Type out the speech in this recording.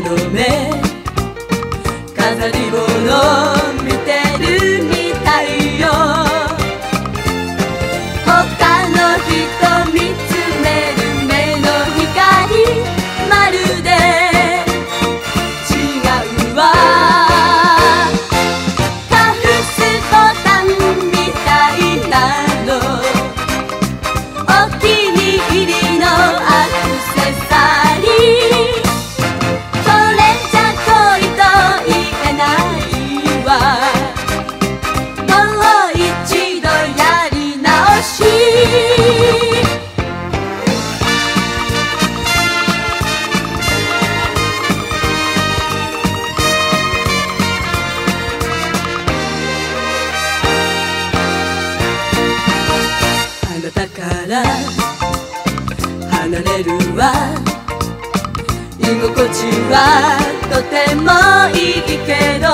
の目。飾り物みて。離れるわ。居心地はとてもいいけど